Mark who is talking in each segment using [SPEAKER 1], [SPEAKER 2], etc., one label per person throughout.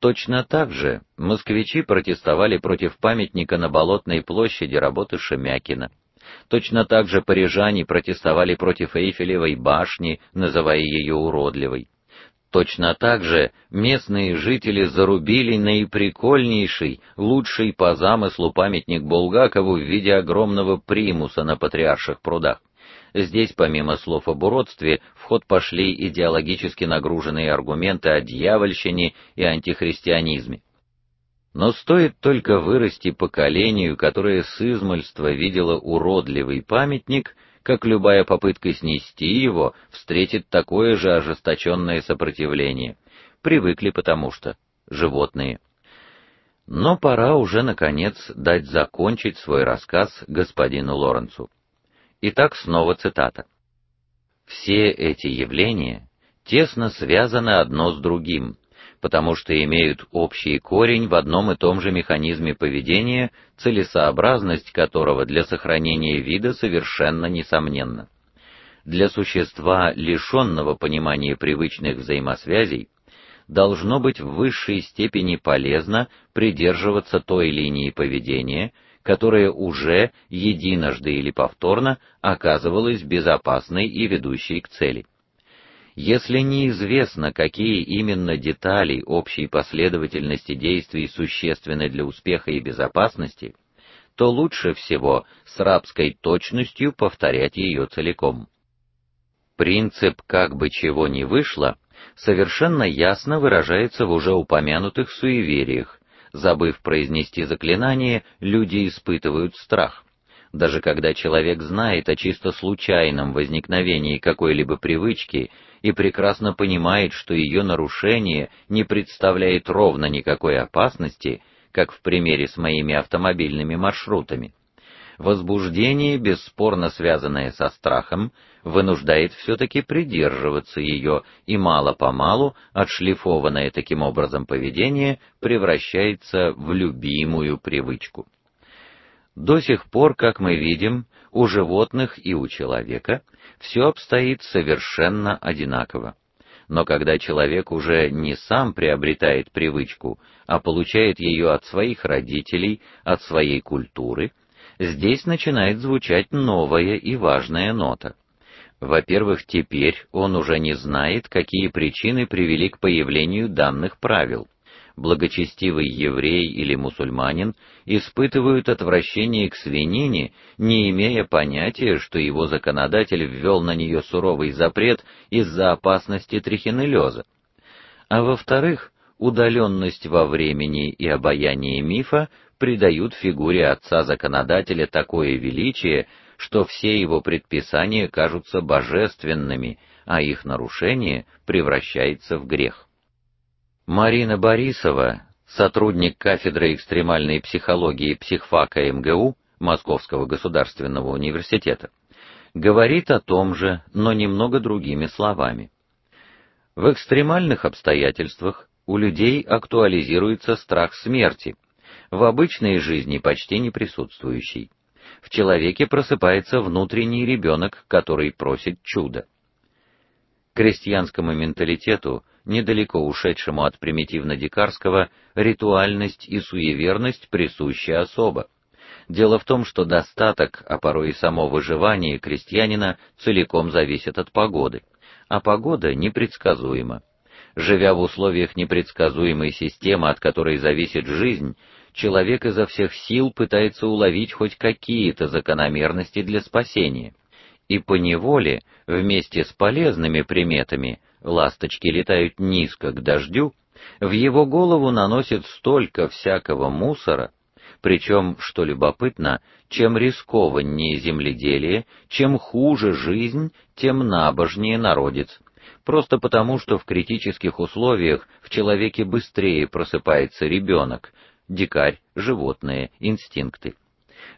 [SPEAKER 1] Точно так же москвичи протестовали против памятника на Болотной площади работы Шемякина. Точно так же парижане протестовали против Эйфелевой башни, называя ее уродливой. Точно так же местные жители зарубили наиприкольнейший, лучший по замыслу памятник Булгакову в виде огромного примуса на Патриарших прудах. Здесь, помимо слов об уродстве, в ход пошли идеологически нагруженные аргументы о дьявольщине и антихристианизме. Но стоит только вырасти поколению, которое с измольства видело уродливый памятник, как любая попытка снести его встретит такое же ожесточенное сопротивление. Привыкли потому что животные. Но пора уже наконец дать закончить свой рассказ господину Лоренцу. Итак, снова цитата. Все эти явления тесно связаны одно с другим, потому что имеют общий корень в одном и том же механизме поведения, целесообразность которого для сохранения вида совершенно несомненна. Для существа, лишенного понимания привычных взаимосвязей, должно быть в высшей степени полезно придерживаться той линии поведения, которая уже единожды или повторно оказывалась безопасной и ведущей к цели. Если неизвестно, какие именно детали общей последовательности действий существенны для успеха и безопасности, то лучше всего с рабской точностью повторять ее целиком. Принцип как бы чего ни вышло совершенно ясно выражается в уже упомянутых суевериях. Забыв произнести заклинание, люди испытывают страх. Даже когда человек знает о чисто случайном возникновении какой-либо привычки и прекрасно понимает, что ее нарушение не представляет ровно никакой опасности, как в примере с моими автомобильными маршрутами. Возбуждение, бесспорно связанное со страхом, вынуждает все таки придерживаться ее, и мало-помалу отшлифованное таким образом поведение превращается в любимую привычку. До сих пор, как мы видим, у животных и у человека все обстоит совершенно одинаково. Но когда человек уже не сам приобретает привычку, а получает ее от своих родителей, от своей культуры, здесь начинает звучать новая и важная нота. Во-первых, теперь он уже не знает, какие причины привели к появлению данных правил благочестивый еврей или мусульманин испытывают отвращение к свинине, не имея понятия, что его законодатель ввел на нее суровый запрет из-за опасности трихинеллеза. А во-вторых, удаленность во времени и обаяние мифа придают фигуре отца-законодателя такое величие, что все его предписания кажутся божественными, а их нарушение превращается в грех. Марина Борисова, сотрудник кафедры экстремальной психологии психфака МГУ Московского государственного университета, говорит о том же, но немного другими словами. В экстремальных обстоятельствах у людей актуализируется страх смерти, в обычной жизни почти не присутствующий. В человеке просыпается внутренний ребенок, который просит чуда. Крестьянскому менталитету недалеко ушедшему от примитивно-дикарского, ритуальность и суеверность присущи особо. Дело в том, что достаток, а порой и само выживание крестьянина целиком зависит от погоды, а погода непредсказуема. Живя в условиях непредсказуемой системы, от которой зависит жизнь, человек изо всех сил пытается уловить хоть какие-то закономерности для спасения. И по неволе, вместе с полезными приметами, ласточки летают низко к дождю, в его голову наносят столько всякого мусора, причем, что любопытно, чем рискованнее земледелие, чем хуже жизнь, тем набожнее народец. Просто потому, что в критических условиях в человеке быстрее просыпается ребенок, дикарь, животные, инстинкты.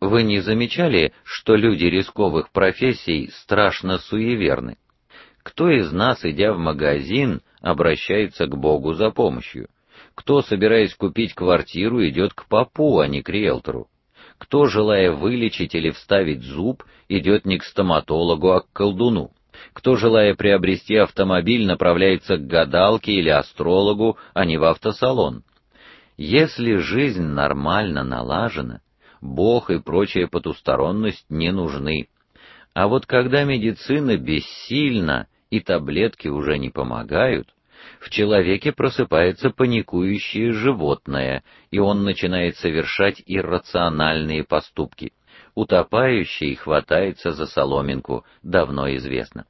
[SPEAKER 1] Вы не замечали, что люди рисковых профессий страшно суеверны? Кто из нас, идя в магазин, обращается к Богу за помощью? Кто, собираясь купить квартиру, идет к попу, а не к риэлтору? Кто, желая вылечить или вставить зуб, идет не к стоматологу, а к колдуну? Кто, желая приобрести автомобиль, направляется к гадалке или астрологу, а не в автосалон? Если жизнь нормально налажена, Бог и прочая потусторонность не нужны. А вот когда медицина бессильна и таблетки уже не помогают, в человеке просыпается паникующее животное, и он начинает совершать иррациональные поступки. Утопающий хватается за соломинку, давно известно.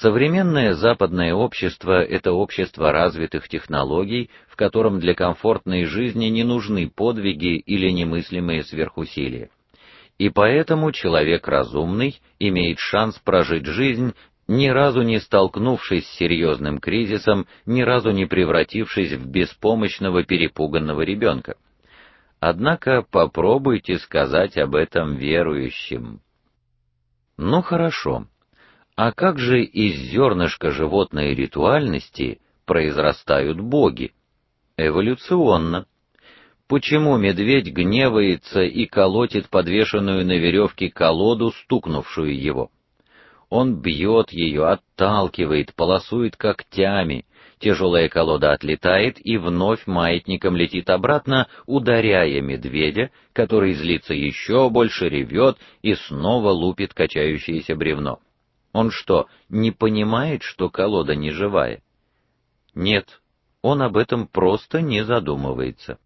[SPEAKER 1] Современное западное общество это общество развитых технологий, в котором для комфортной жизни не нужны подвиги или немыслимые сверхусилия. И поэтому человек разумный имеет шанс прожить жизнь, ни разу не столкнувшись с серьезным кризисом, ни разу не превратившись в беспомощного перепуганного ребенка. Однако попробуйте сказать об этом верующим. Ну хорошо. А как же из зернышка животной ритуальности произрастают боги? Эволюционно. Почему медведь гневается и колотит подвешенную на веревке колоду, стукнувшую его? Он бьет ее, отталкивает, полосует когтями. Тяжелая колода отлетает и вновь маятником летит обратно, ударяя медведя, который злится еще больше, ревет и снова лупит качающееся бревно. Он что, не понимает, что колода не живая? Нет, он об этом просто не задумывается.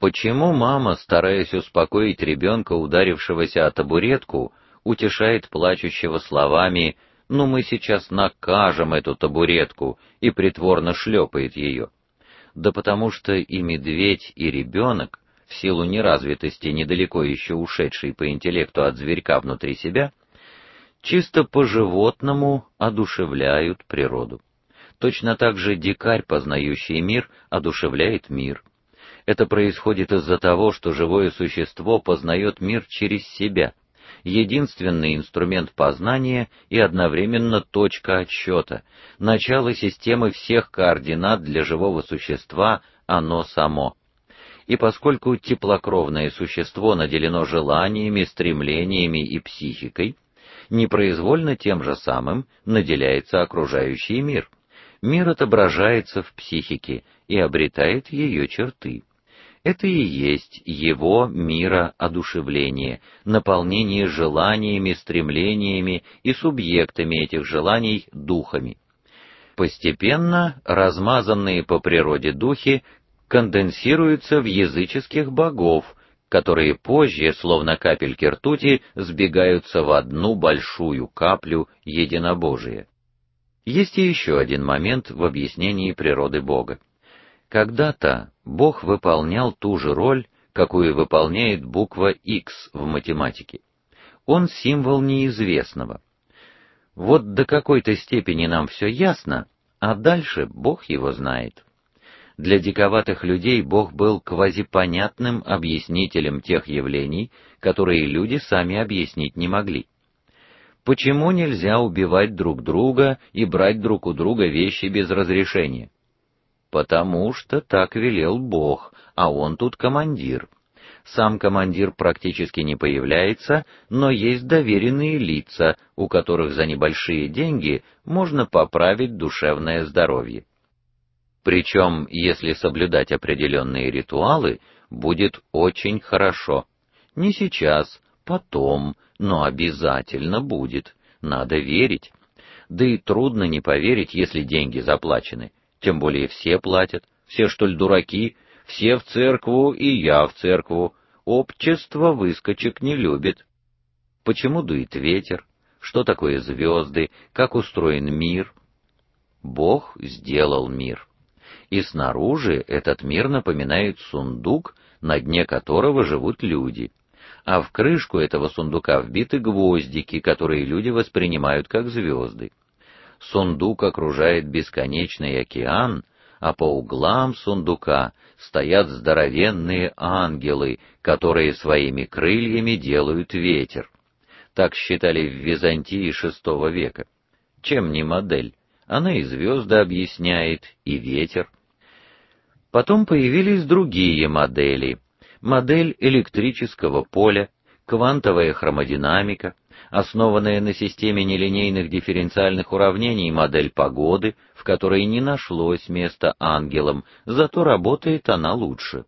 [SPEAKER 1] Почему мама, стараясь успокоить ребенка, ударившегося о табуретку, утешает плачущего словами: "Ну мы сейчас накажем эту табуретку" и притворно шлепает ее? Да потому что и медведь, и ребенок, в силу неразвитости недалеко еще ушедшей по интеллекту от зверька внутри себя, чисто по-животному одушевляют природу. Точно так же дикарь, познающий мир, одушевляет мир. Это происходит из-за того, что живое существо познает мир через себя. Единственный инструмент познания и одновременно точка отсчета, начало системы всех координат для живого существа оно само. И поскольку теплокровное существо наделено желаниями, стремлениями и психикой, непроизвольно тем же самым наделяется окружающий мир. Мир отображается в психике и обретает ее черты. Это и есть его мира одушевление, наполнение желаниями, стремлениями и субъектами этих желаний духами. Постепенно размазанные по природе духи конденсируются в языческих богов, которые позже, словно капельки ртути, сбегаются в одну большую каплю единобожия. Есть и еще один момент в объяснении природы Бога. Когда-то Бог выполнял ту же роль, какую выполняет буква X в математике. Он символ неизвестного. Вот до какой-то степени нам все ясно, а дальше Бог его знает. Для диковатых людей Бог был квазипонятным объяснителем тех явлений, которые люди сами объяснить не могли. Почему нельзя убивать друг друга и брать друг у друга вещи без разрешения? Потому что так велел Бог, а он тут командир. Сам командир практически не появляется, но есть доверенные лица, у которых за небольшие деньги можно поправить душевное здоровье. Причем, если соблюдать определенные ритуалы, будет очень хорошо. Не сейчас, потом, но обязательно будет. Надо верить. Да и трудно не поверить, если деньги заплачены. Тем более все платят. Все что ли дураки? Все в церкву и я в церкву. Общество выскочек не любит. Почему дует ветер? Что такое звезды? Как устроен мир? Бог сделал мир и снаружи этот мир напоминает сундук, на дне которого живут люди. А в крышку этого сундука вбиты гвоздики, которые люди воспринимают как звезды. Сундук окружает бесконечный океан, а по углам сундука стоят здоровенные ангелы, которые своими крыльями делают ветер. Так считали в Византии VI века. Чем не модель? Она и звезды объясняет, и ветер. Потом появились другие модели. Модель электрического поля, квантовая хромодинамика, Основанная на системе нелинейных дифференциальных уравнений модель погоды, в которой не нашлось места ангелам, зато работает она лучше.